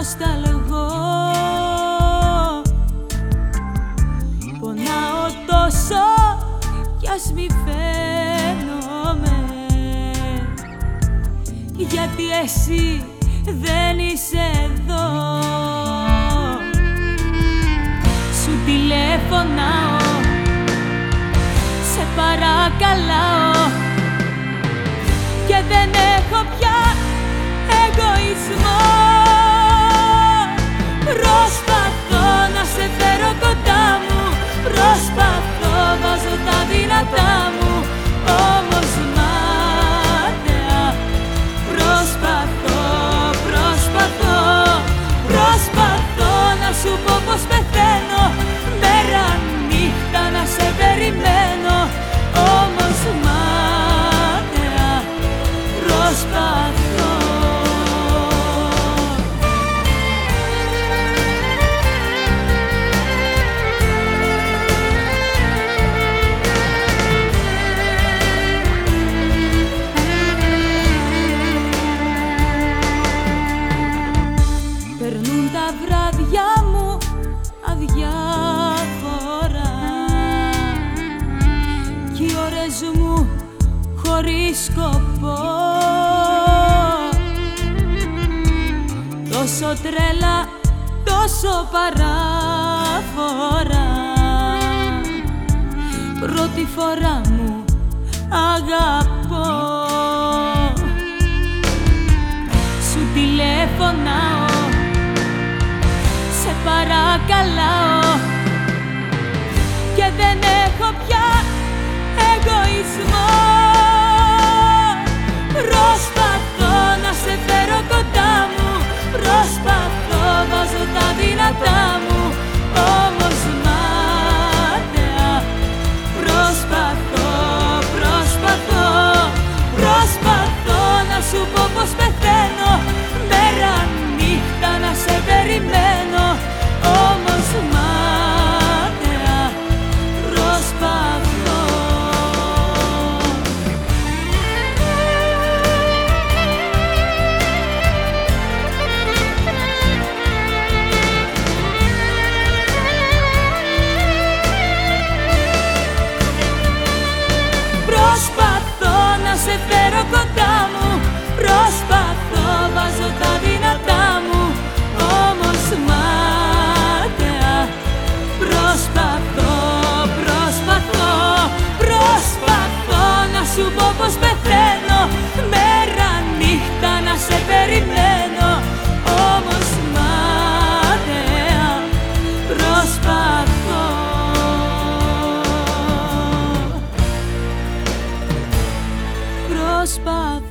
πολύ σε νοσταλγώ Πονάω τόσο κι ας μη φαίνομαι. Γιατί εσύ δεν είσαι εδώ. Σου τηλεφωνάω. Σε παρακαλάω πως πεθαίνω Μέρα νύχτα να σε περιμένω σκοπό. Τόσο τρέλα, τόσο παράφορα. Πρώτη φορά μου αγαπώ. Σου τηλεφωνάω Σε παρακαλάω. Και δεν έχω πια εγωισμό prosperar.